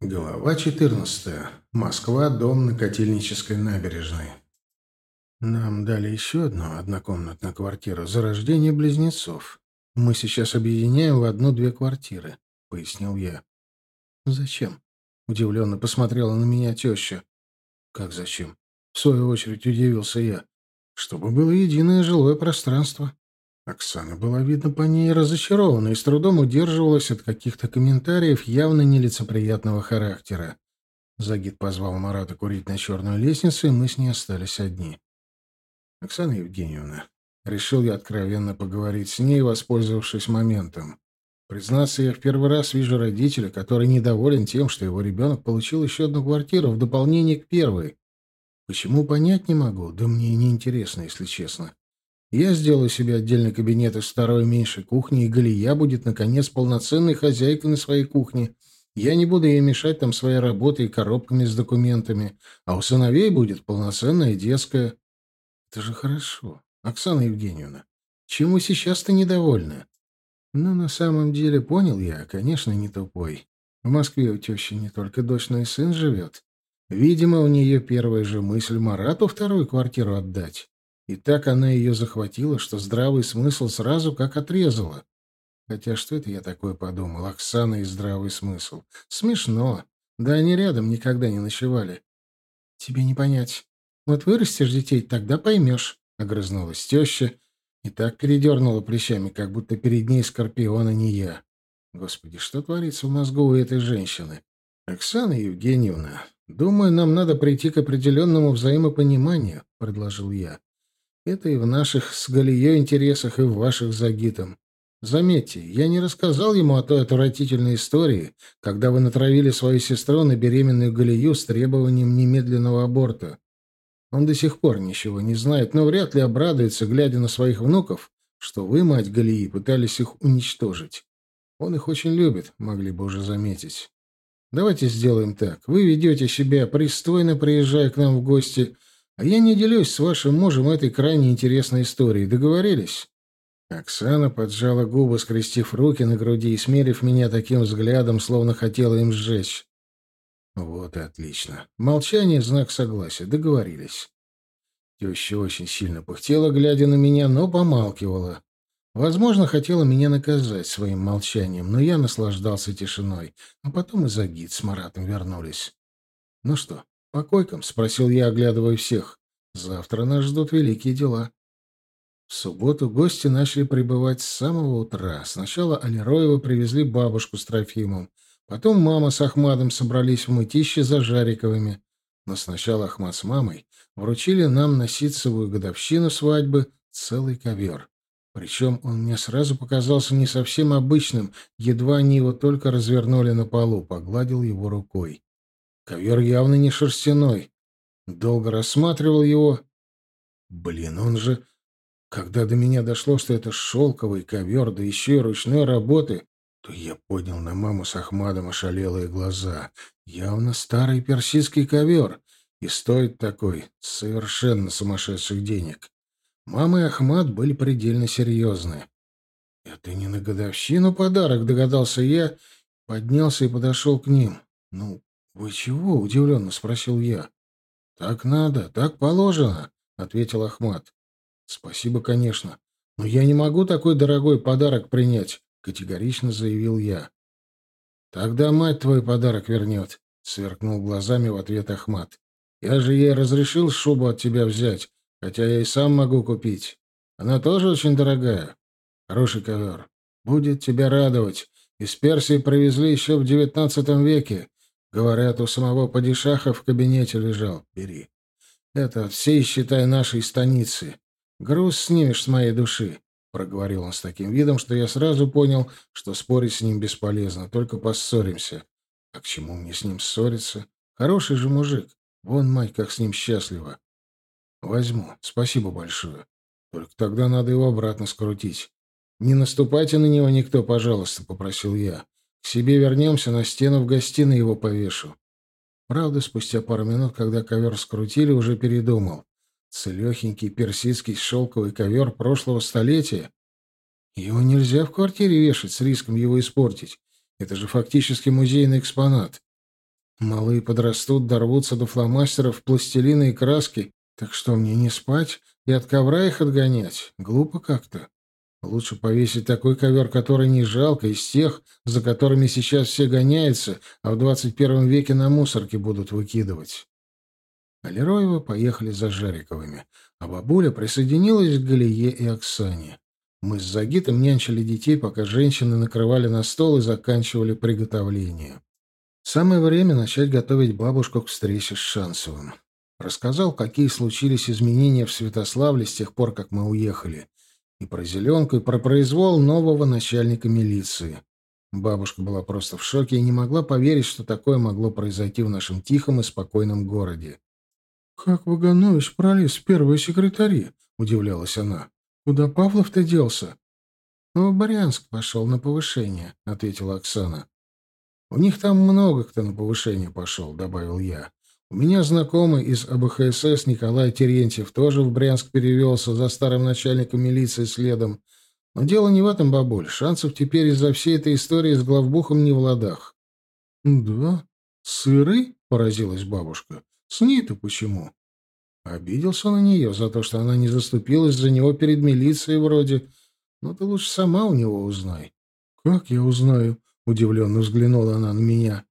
Глава 14. Москва, дом на Котельнической набережной. Нам дали еще одну однокомнатную квартиру за рождение близнецов. Мы сейчас объединяем в одну-две квартиры, — пояснил я. Зачем? — удивленно посмотрела на меня теща. Как зачем? В свою очередь удивился я. Чтобы было единое жилое пространство. Оксана была, видно, по ней разочарована и с трудом удерживалась от каких-то комментариев явно нелицеприятного характера. Загид позвал Марата курить на черную лестницу, и мы с ней остались одни. «Оксана Евгеньевна», — решил я откровенно поговорить с ней, воспользовавшись моментом. Признаться, я в первый раз вижу родителя, который недоволен тем, что его ребенок получил еще одну квартиру в дополнение к первой. Почему, понять не могу, да мне и не интересно, если честно. Я сделаю себе отдельный кабинет из второй меньшей кухни, и Галия будет, наконец, полноценной хозяйкой на своей кухне. Я не буду ей мешать там своей работой и коробками с документами, а у сыновей будет полноценная детская. Это же хорошо, Оксана Евгеньевна. Чему сейчас-то недовольна? Но на самом деле понял я, конечно, не тупой. В Москве у тещи не только дочь, но и сын живет. Видимо, у нее первая же мысль Марату вторую квартиру отдать. И так она ее захватила, что здравый смысл сразу как отрезала. Хотя что это я такое подумал? Оксана и здравый смысл. Смешно. Да они рядом никогда не ночевали. Тебе не понять. Вот вырастешь детей, тогда поймешь, — огрызнулась теща и так передернула плечами, как будто перед ней скорпиона не я. Господи, что творится в мозгу у этой женщины? Оксана Евгеньевна, думаю, нам надо прийти к определенному взаимопониманию, — предложил я. Это и в наших с Галией интересах, и в ваших с Загитом. Заметьте, я не рассказал ему о той отвратительной истории, когда вы натравили свою сестру на беременную Галию с требованием немедленного аборта. Он до сих пор ничего не знает, но вряд ли обрадуется, глядя на своих внуков, что вы, мать Галии, пытались их уничтожить. Он их очень любит, могли бы уже заметить. Давайте сделаем так. Вы ведете себя пристойно, приезжая к нам в гости, а я не делюсь с вашим мужем этой крайне интересной историей. Договорились?» Оксана поджала губы, скрестив руки на груди и смерив меня таким взглядом, словно хотела им сжечь. Вот и отлично. Молчание — знак согласия. Договорились. Теща очень сильно пыхтела, глядя на меня, но помалкивала. Возможно, хотела меня наказать своим молчанием, но я наслаждался тишиной. А потом и Загид с Маратом вернулись. Ну что, «По койкам?» — спросил я, оглядывая всех. «Завтра нас ждут великие дела». В субботу гости начали прибывать с самого утра. Сначала Алироева привезли бабушку с Трофимом. Потом мама с Ахмадом собрались в мытище за Жариковыми. Но сначала Ахмад с мамой вручили нам на ситцевую годовщину свадьбы целый ковер. Причем он мне сразу показался не совсем обычным, едва они его только развернули на полу, погладил его рукой. Ковер явно не шерстяной. Долго рассматривал его. Блин, он же... Когда до меня дошло, что это шелковый ковер, да еще и ручной работы, то я поднял на маму с Ахмадом ошалелые глаза. Явно старый персидский ковер. И стоит такой совершенно сумасшедших денег. Мама и Ахмад были предельно серьезны. «Это не на годовщину подарок», — догадался я, поднялся и подошел к ним. «Ну, «Вы чего?» — удивленно спросил я. «Так надо, так положено», — ответил Ахмат. «Спасибо, конечно. Но я не могу такой дорогой подарок принять», — категорично заявил я. «Тогда мать твой подарок вернет», — сверкнул глазами в ответ Ахмат. «Я же ей разрешил шубу от тебя взять, хотя я и сам могу купить. Она тоже очень дорогая. Хороший ковер. Будет тебя радовать. Из Персии привезли еще в девятнадцатом веке. Говорят, у самого падишаха в кабинете лежал. Бери. Это от всей, считай, нашей станицы. Груз снимешь с моей души. Проговорил он с таким видом, что я сразу понял, что спорить с ним бесполезно, только поссоримся. А к чему мне с ним ссориться? Хороший же мужик. Вон мать как с ним счастлива. Возьму. Спасибо большое. Только тогда надо его обратно скрутить. Не наступайте на него никто, пожалуйста, попросил я. К себе вернемся, на стену в гостиной его повешу. Правда, спустя пару минут, когда ковер скрутили, уже передумал. Целехенький персидский шелковый ковер прошлого столетия. Его нельзя в квартире вешать с риском его испортить. Это же фактически музейный экспонат. Малые подрастут, дорвутся до фломастеров, пластилина и краски. Так что мне не спать и от ковра их отгонять? Глупо как-то. Лучше повесить такой ковер, который не жалко, из тех, за которыми сейчас все гоняются, а в двадцать первом веке на мусорке будут выкидывать. А поехали за Жариковыми, а бабуля присоединилась к Галие и Оксане. Мы с Загитом нянчили детей, пока женщины накрывали на стол и заканчивали приготовление. Самое время начать готовить бабушку к встрече с Шансовым. Рассказал, какие случились изменения в Святославле с тех пор, как мы уехали. И про зеленку, и про произвол нового начальника милиции. Бабушка была просто в шоке и не могла поверить, что такое могло произойти в нашем тихом и спокойном городе. «Как Ваганович пролез в первые секретари?» — удивлялась она. «Куда Павлов-то делся?» «В Брянск пошел на повышение», — ответила Оксана. «У них там много кто на повышение пошел», — добавил я. «У меня знакомый из АБХСС Николай Терентьев тоже в Брянск перевелся за старым начальником милиции следом. Но дело не в этом, бабуль. Шансов теперь из-за всей этой истории с главбухом не в ладах». «Да? Сыры?» — поразилась бабушка. «С ней-то почему?» Обиделся на нее за то, что она не заступилась за него перед милицией вроде. Ну, ты лучше сама у него узнай. «Как я узнаю?» — удивленно взглянула она на меня.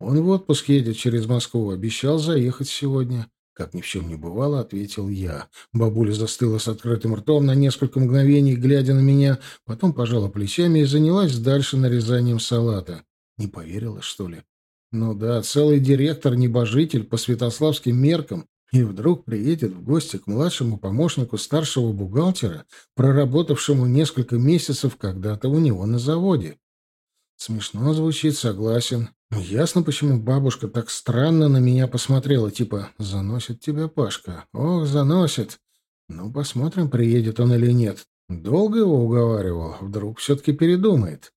«Он в отпуск едет через Москву. Обещал заехать сегодня». Как ни в чем не бывало, ответил я. Бабуля застыла с открытым ртом на несколько мгновений, глядя на меня, потом пожала плечами и занялась дальше нарезанием салата. Не поверила, что ли? Ну да, целый директор-небожитель по святославским меркам и вдруг приедет в гости к младшему помощнику старшего бухгалтера, проработавшему несколько месяцев когда-то у него на заводе. Смешно звучит, согласен. Ясно, почему бабушка так странно на меня посмотрела, типа «заносит тебя Пашка». Ох, заносит. Ну, посмотрим, приедет он или нет. Долго его уговаривал, вдруг все-таки передумает.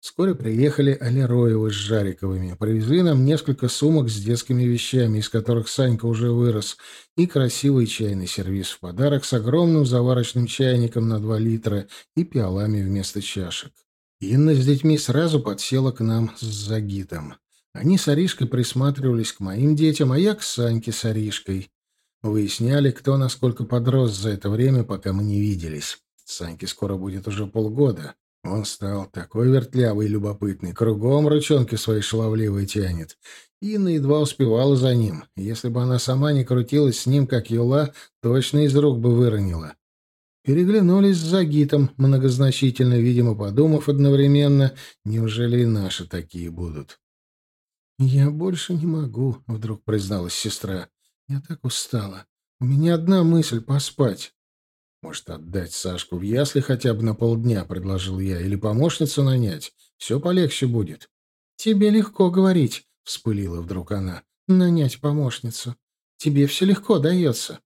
Вскоре приехали Алероевы с Жариковыми. Привезли нам несколько сумок с детскими вещами, из которых Санька уже вырос, и красивый чайный сервиз в подарок с огромным заварочным чайником на два литра и пиалами вместо чашек. Инна с детьми сразу подсела к нам с Загитом. Они с Аришкой присматривались к моим детям, а я к Саньке с Аришкой. Выясняли, кто насколько подрос за это время, пока мы не виделись. Саньке скоро будет уже полгода. Он стал такой вертлявый и любопытный, кругом ручонки свои шаловливые тянет. Инна едва успевала за ним. Если бы она сама не крутилась с ним, как юла, точно из рук бы выронила. Переглянулись с Загитом, многозначительно, видимо, подумав одновременно, неужели и наши такие будут. «Я больше не могу», — вдруг призналась сестра. «Я так устала. У меня одна мысль — поспать». «Может, отдать Сашку в ясли хотя бы на полдня», — предложил я, — «или помощницу нанять? Все полегче будет». «Тебе легко говорить», — вспылила вдруг она. «Нанять помощницу. Тебе все легко дается».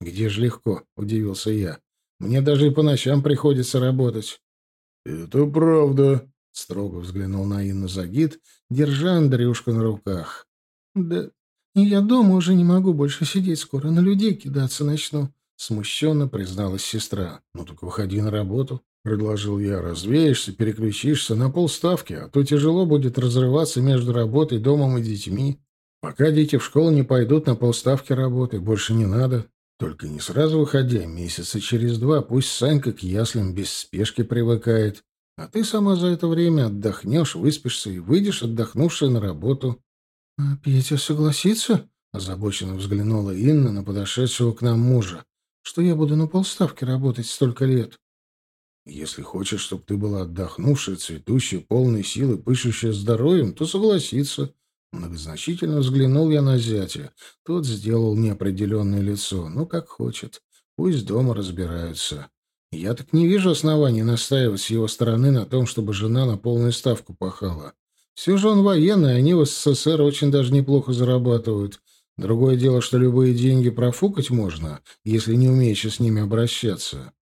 «Где же легко?» — удивился я. Мне даже и по ночам приходится работать. — Это правда, — строго взглянул на Инну Загид, держа Андрюшку на руках. — Да я дома уже не могу больше сидеть, скоро на людей кидаться начну, — смущенно призналась сестра. — Ну так выходи на работу, — предложил я. — Развеешься, переключишься на полставки, а то тяжело будет разрываться между работой, домом и детьми. Пока дети в школу не пойдут, на полставки работы, больше не надо. Только не сразу выходя, месяца через два, пусть Санька к яслям без спешки привыкает, а ты сама за это время отдохнешь, выспишься и выйдешь отдохнувшая на работу. — А Петя согласится? — озабоченно взглянула Инна на подошедшего к нам мужа. — Что я буду на полставки работать столько лет? — Если хочешь, чтобы ты была отдохнувшая, цветущая, полной силы, пышущая здоровьем, то согласится. Многозначительно взглянул я на зятя. Тот сделал неопределенное лицо. Ну, как хочет. Пусть дома разбираются. Я так не вижу оснований настаивать с его стороны на том, чтобы жена на полную ставку пахала. Все же он военный, они в СССР очень даже неплохо зарабатывают. Другое дело, что любые деньги профукать можно, если не умеешь с ними обращаться.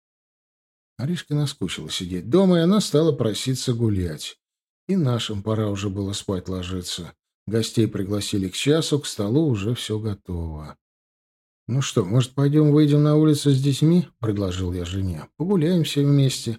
Аришка наскучила сидеть дома, и она стала проситься гулять. И нашим пора уже было спать ложиться. Гостей пригласили к часу, к столу уже все готово. «Ну что, может, пойдем выйдем на улицу с детьми?» — предложил я жене. «Погуляем все вместе».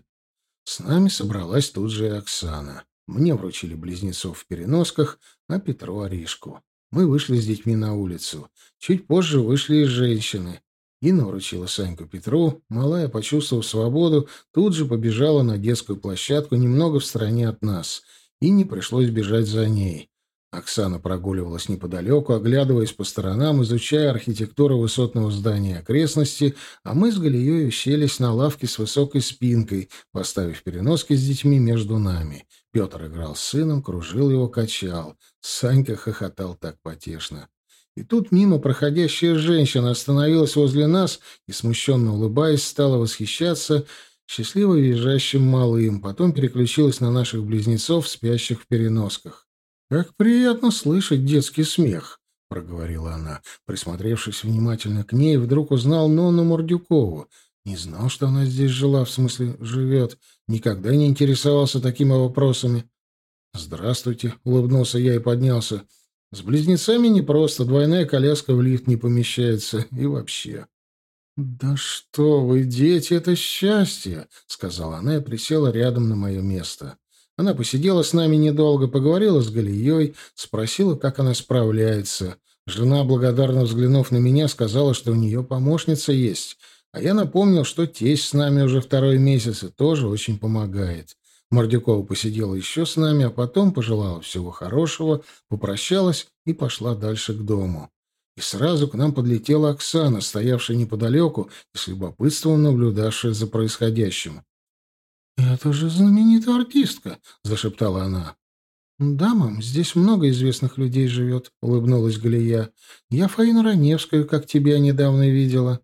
С нами собралась тут же и Оксана. Мне вручили близнецов в переносках, а Петру Аришку. Мы вышли с детьми на улицу. Чуть позже вышли и женщины. Инна вручила Саньку Петру. Малая, почувствовав свободу, тут же побежала на детскую площадку немного в стороне от нас. И не пришлось бежать за ней. Оксана прогуливалась неподалеку, оглядываясь по сторонам, изучая архитектуру высотного здания окрестности, а мы с Галией уселись на лавке с высокой спинкой, поставив переноски с детьми между нами. Петр играл с сыном, кружил его, качал. Санька хохотал так потешно. И тут мимо проходящая женщина остановилась возле нас и, смущенно улыбаясь, стала восхищаться счастливо визжащим малым, потом переключилась на наших близнецов, спящих в переносках. «Как приятно слышать детский смех», — проговорила она. Присмотревшись внимательно к ней, вдруг узнал Нонну Мордюкову. Не знал, что она здесь жила, в смысле живет. Никогда не интересовался такими вопросами. «Здравствуйте», — улыбнулся я и поднялся. С близнецами непросто, двойная коляска в лифт не помещается. И вообще. «Да что вы, дети, это счастье!» — сказала она и присела рядом на мое место. Она посидела с нами недолго, поговорила с Галией, спросила, как она справляется. Жена, благодарно взглянув на меня, сказала, что у нее помощница есть. А я напомнил, что тесть с нами уже второй месяц и тоже очень помогает. Мордюкова посидела еще с нами, а потом пожелала всего хорошего, попрощалась и пошла дальше к дому. И сразу к нам подлетела Оксана, стоявшая неподалеку и с любопытством наблюдавшая за происходящим. «Это же знаменитая артистка!» — зашептала она. «Да, мам, здесь много известных людей живет», — улыбнулась Галия. «Я Фаину Раневскую, как тебя недавно видела».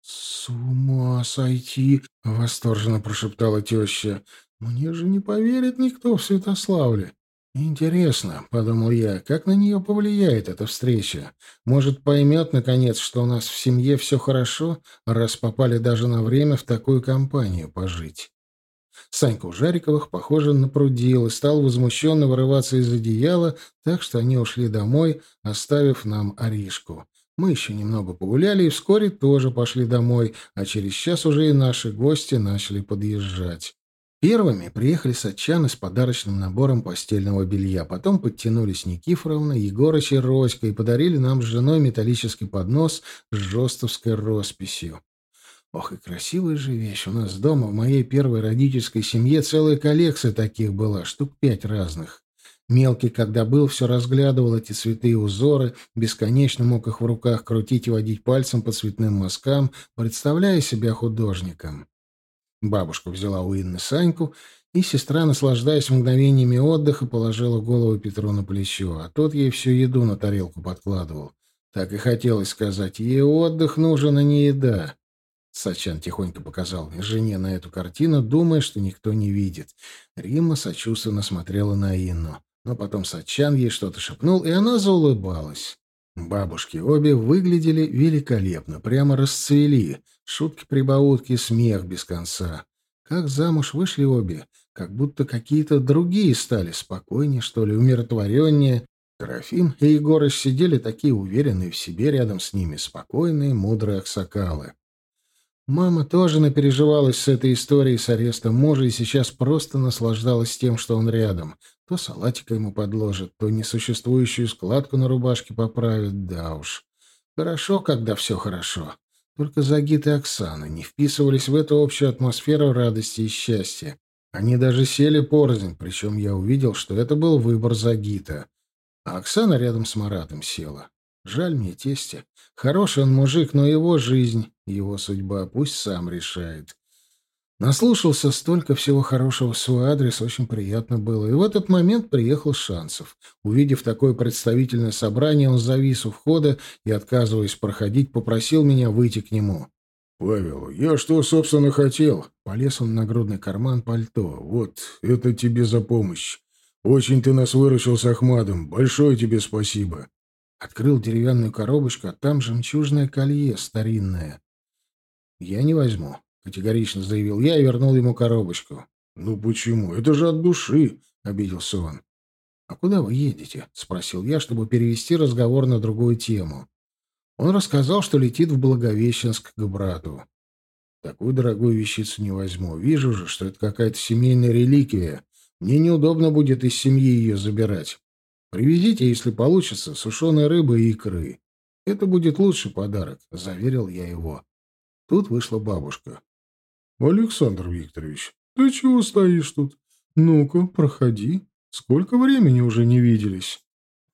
«С ума сойти!» — восторженно прошептала теща. Мне же не поверит никто в Святославле. Интересно, — подумал я, — как на нее повлияет эта встреча? Может, поймет, наконец, что у нас в семье все хорошо, раз попали даже на время в такую компанию пожить. Санька у Жариковых, похоже, напрудил и стал возмущенно вырываться из одеяла, так что они ушли домой, оставив нам Аришку. Мы еще немного погуляли и вскоре тоже пошли домой, а через час уже и наши гости начали подъезжать. Первыми приехали сатчаны с подарочным набором постельного белья. Потом подтянулись Никифоровна, Егорыч и Роська и подарили нам с женой металлический поднос с жестовской росписью. Ох, и красивая же вещь. У нас дома, в моей первой родительской семье, целая коллекция таких была, штук пять разных. Мелкий, когда был, все разглядывал эти цветы и узоры, бесконечно мог их в руках крутить и водить пальцем по цветным мазкам, представляя себя художником. Бабушка взяла у Инны Саньку, и сестра, наслаждаясь мгновениями отдыха, положила голову Петру на плечо, а тот ей всю еду на тарелку подкладывал. Так и хотелось сказать, ей отдых нужен, а не еда. Сачан тихонько показал жене на эту картину, думая, что никто не видит. Римма сочувственно смотрела на Инну. Но потом Сачан ей что-то шепнул, и она заулыбалась. Бабушки обе выглядели великолепно, прямо расцвели. Шутки-прибаутки, смех без конца. Как замуж вышли обе, как будто какие-то другие стали, спокойнее, что ли, умиротвореннее. Трофим и Егорыч сидели такие уверенные в себе рядом с ними, спокойные, мудрые аксакалы. Мама тоже напереживалась с этой историей с арестом мужа и сейчас просто наслаждалась тем, что он рядом. То салатика ему подложит, то несуществующую складку на рубашке поправит. Да уж. Хорошо, когда все хорошо. Только Загит и Оксана не вписывались в эту общую атмосферу радости и счастья. Они даже сели порознь, причем я увидел, что это был выбор Загита. А Оксана рядом с Маратом села. Жаль мне тестя. Хороший он мужик, но его жизнь, его судьба пусть сам решает. Наслушался столько всего хорошего в свой адрес, очень приятно было. И в этот момент приехал Шансов. Увидев такое представительное собрание, он завис у входа и, отказываясь проходить, попросил меня выйти к нему. «Павел, я что, собственно, хотел?» Полез он на грудный карман пальто. «Вот, это тебе за помощь. Очень ты нас выручил с Ахмадом. Большое тебе спасибо». Открыл деревянную коробочку, а там жемчужное колье старинное. «Я не возьму», — категорично заявил я и вернул ему коробочку. «Ну почему? Это же от души», — обиделся он. «А куда вы едете?» — спросил я, чтобы перевести разговор на другую тему. Он рассказал, что летит в Благовещенск к брату. «Такую дорогую вещицу не возьму. Вижу же, что это какая-то семейная реликвия. Мне неудобно будет из семьи ее забирать. Привезите, если получится, сушеной рыбы и икры. Это будет лучший подарок, — заверил я его. Тут вышла бабушка. — Александр Викторович, ты чего стоишь тут? Ну-ка, проходи. Сколько времени уже не виделись?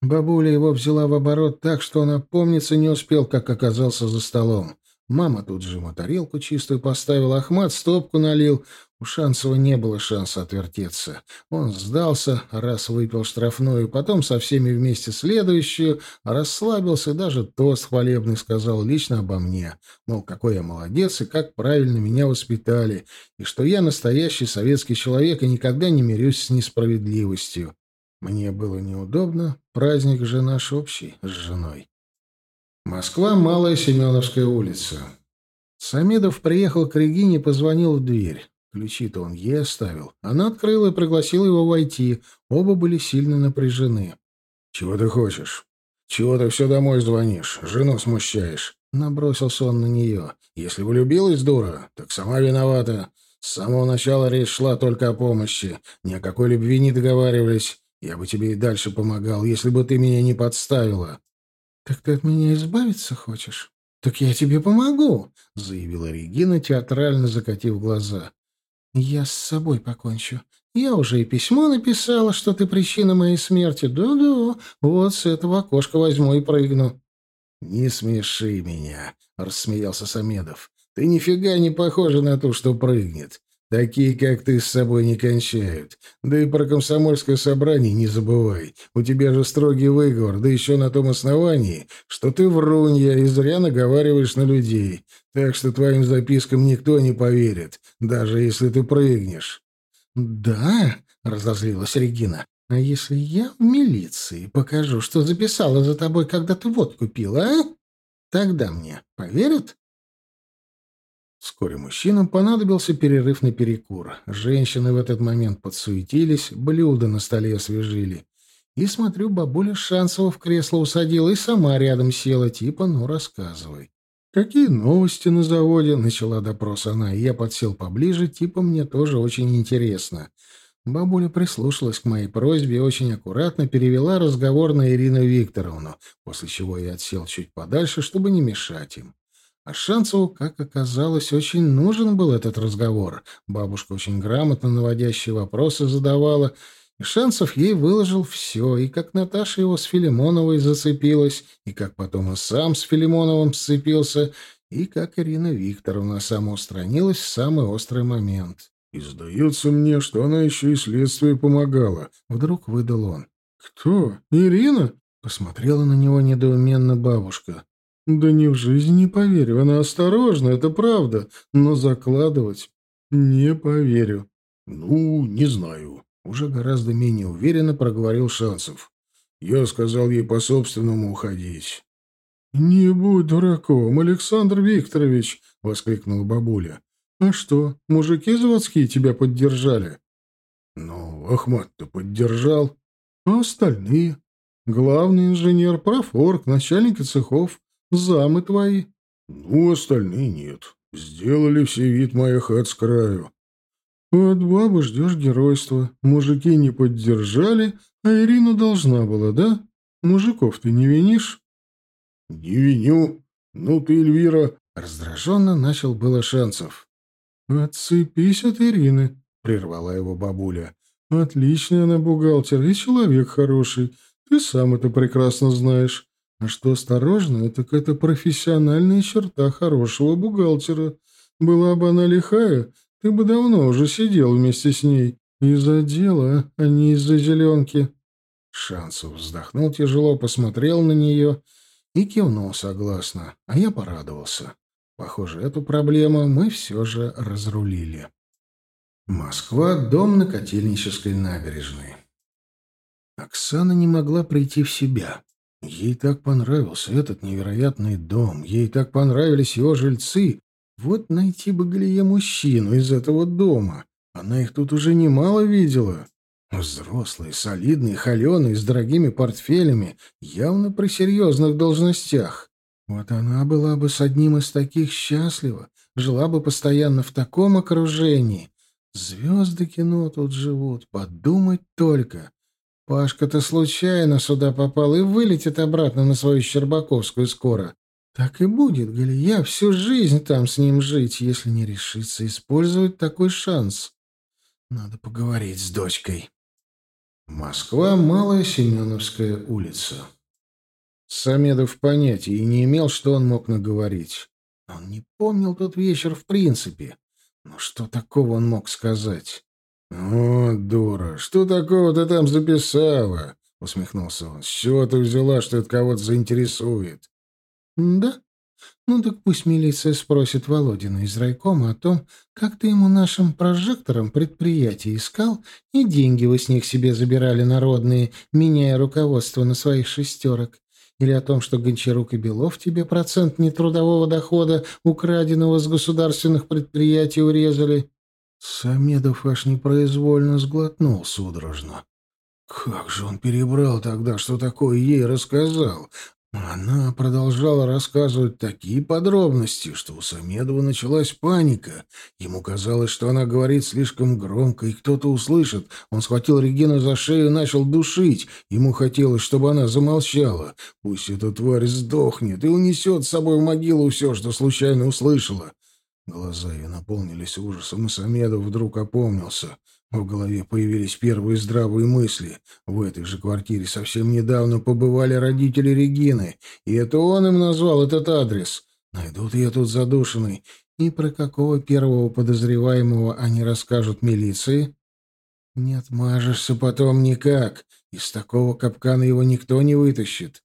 Бабуля его взяла в оборот так, что он опомниться не успел, как оказался за столом. Мама тут же ему тарелку чистую поставила, Ахмат стопку налил. У Шансова не было шанса отвертеться. Он сдался, раз выпил штрафную, потом со всеми вместе следующую, расслабился, даже тост хвалебный сказал лично обо мне. Мол, какой я молодец и как правильно меня воспитали, и что я настоящий советский человек и никогда не мирюсь с несправедливостью. Мне было неудобно, праздник же наш общий с женой. Москва, Малая Семеновская улица. Самедов приехал к Регине позвонил в дверь. Ключи-то он ей оставил. Она открыла и пригласила его войти. Оба были сильно напряжены. «Чего ты хочешь? Чего ты все домой звонишь? Жену смущаешь?» Набросился он на нее. «Если влюбилась, дура, так сама виновата. С самого начала речь шла только о помощи. Ни о какой любви не договаривались. Я бы тебе и дальше помогал, если бы ты меня не подставила». «Так ты от меня избавиться хочешь?» «Так я тебе помогу», — заявила Регина, театрально закатив глаза. «Я с собой покончу. Я уже и письмо написала, что ты причина моей смерти. Да-да, вот с этого окошка возьму и прыгну». «Не смеши меня», — рассмеялся Самедов. «Ты нифига не похожа на ту, что прыгнет. Такие, как ты, с собой не кончают. Да и про комсомольское собрание не забывай. У тебя же строгий выговор, да еще на том основании, что ты врунья и зря наговариваешь на людей. Так что твоим запискам никто не поверит, даже если ты прыгнешь. — Да, — разозлилась Регина, — а если я в милиции покажу, что записала за тобой, когда ты водку пила, а? Тогда мне поверят? Вскоре мужчинам понадобился перерыв на перекур. Женщины в этот момент подсуетились, блюда на столе освежили. И, смотрю, бабуля Шансова в кресло усадила и сама рядом села, типа, ну, рассказывай. «Какие новости на заводе?» — начала допрос она, и я подсел поближе, типа, мне тоже очень интересно. Бабуля прислушалась к моей просьбе и очень аккуратно перевела разговор на Ирину Викторовну, после чего я отсел чуть подальше, чтобы не мешать им. А Шанцеву, как оказалось, очень нужен был этот разговор. Бабушка очень грамотно наводящие вопросы задавала, и Шанцев ей выложил все, и как Наташа его с Филимоновой зацепилась, и как потом он сам с Филимоновым сцепился, и как Ирина Викторовна самоустранилась в самый острый момент. «И сдается мне, что она еще и следствию помогала», — вдруг выдал он. «Кто? Ирина?» — посмотрела на него недоуменно бабушка. Да ни в жизни не поверю. Она осторожна, это правда, но закладывать не поверю. Ну, не знаю. Уже гораздо менее уверенно проговорил Шансов. Я сказал ей по-собственному уходить. «Не будь дураком, Александр Викторович!» — воскликнула бабуля. «А что, мужики заводские тебя поддержали?» «Ну, Ахмат-то поддержал. А остальные? Главный инженер, профорг, начальники цехов. Замы твои. Ну, остальные нет. Сделали все вид моих хат с краю. От бабы ждешь геройства. Мужики не поддержали, а Ирина должна была, да? Мужиков ты не винишь? Не виню. Ну ты, Эльвира... Раздраженно начал было шансов. «Отцепись от Ирины», — прервала его бабуля. «Отличный она бухгалтер и человек хороший. Ты сам это прекрасно знаешь. А что осторожно, так это профессиональная черта хорошего бухгалтера. Была бы она лихая, ты бы давно уже сидел вместе с ней. Из-за дела, а не из-за зеленки. Шансов вздохнул тяжело, посмотрел на нее и кивнул согласно, а я порадовался. Похоже, эту проблему мы все же разрулили. Москва, дом на Котельнической набережной. Оксана не могла прийти в себя. Ей так понравился этот невероятный дом, ей так понравились его жильцы. Вот найти бы Галия мужчину из этого дома. Она их тут уже немало видела. Взрослые, солидные, холеные, с дорогими портфелями, явно при серьезных должностях. Вот она была бы с одним из таких счастлива, жила бы постоянно в таком окружении. Звезды кино тут живут, подумать только. Пашка-то случайно сюда попал и вылетит обратно на свою Щербаковскую скоро. Так и будет, Галия, всю жизнь там с ним жить, если не решится использовать такой шанс. Надо поговорить с дочкой. Москва, Малая Семеновская улица. Самедов понятия и не имел, что он мог наговорить. Он не помнил тот вечер в принципе. Но что такого он мог сказать? «О, дура, что такого ты там записала?» — усмехнулся он. «С чего ты взяла, что это кого-то заинтересует?» «Да? Ну так пусть милиция спросит Володина из райкома о том, как ты ему нашим прожектором предприятие искал, и деньги вы с них себе забирали народные, меняя руководство на своих шестерок. Или о том, что Гончарук и Белов тебе процент нетрудового дохода, украденного с государственных предприятий, урезали. Самедов аж непроизвольно сглотнул судорожно. Как же он перебрал тогда, что такое ей рассказал? Она продолжала рассказывать такие подробности, что у Самедова началась паника. Ему казалось, что она говорит слишком громко, и кто-то услышит. Он схватил Регину за шею и начал душить. Ему хотелось, чтобы она замолчала. Пусть эта тварь сдохнет и унесет с собой в могилу все, что случайно услышала. Глаза ее наполнились ужасом, и Самедов вдруг опомнился. В голове появились первые здравые мысли. В этой же квартире совсем недавно побывали родители Регины, и это он им назвал этот адрес. Найдут ее тут задушенной. И про какого первого подозреваемого они расскажут милиции? Не отмажешься потом никак. Из такого капкана его никто не вытащит.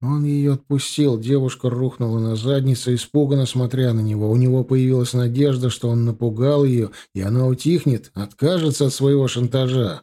Он ее отпустил, девушка рухнула на задницу, испуганно смотря на него. У него появилась надежда, что он напугал ее, и она утихнет, откажется от своего шантажа.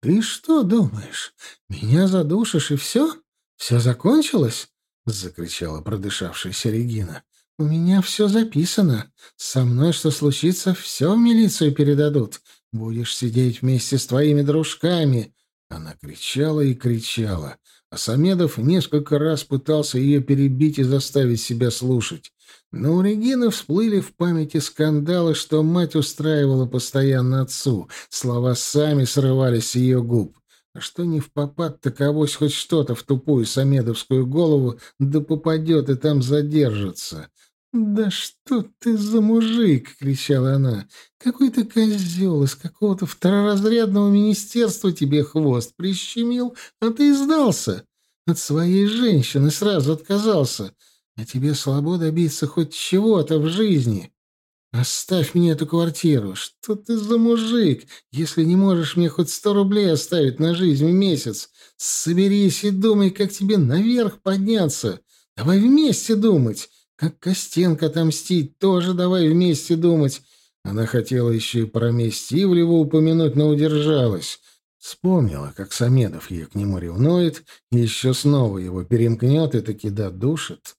«Ты что думаешь, меня задушишь и все? Все закончилось?» — закричала продышавшаяся Регина. «У меня все записано. Со мной что случится, все в милицию передадут. Будешь сидеть вместе с твоими дружками». Она кричала и кричала. А Самедов несколько раз пытался ее перебить и заставить себя слушать. Но у Регины всплыли в памяти скандалы, что мать устраивала постоянно отцу. Слова сами срывались с ее губ. А что не в попад, так авось хоть что-то в тупую самедовскую голову, да попадет и там задержится. «Да что ты за мужик!» — кричала она. «Какой ты козел из какого-то второразрядного министерства тебе хвост прищемил, а ты сдался. От своей женщины сразу отказался. А тебе слабо добиться хоть чего-то в жизни. Оставь мне эту квартиру. Что ты за мужик, если не можешь мне хоть сто рублей оставить на жизнь в месяц? Соберись и думай, как тебе наверх подняться. Давай вместе думать». Как Костенко отомстить, тоже давай вместе думать. Она хотела еще и про месть Ивлева упомянуть, но удержалась. Вспомнила, как Самедов ее к нему ревнует, и еще снова его перемкнет и таки додушит.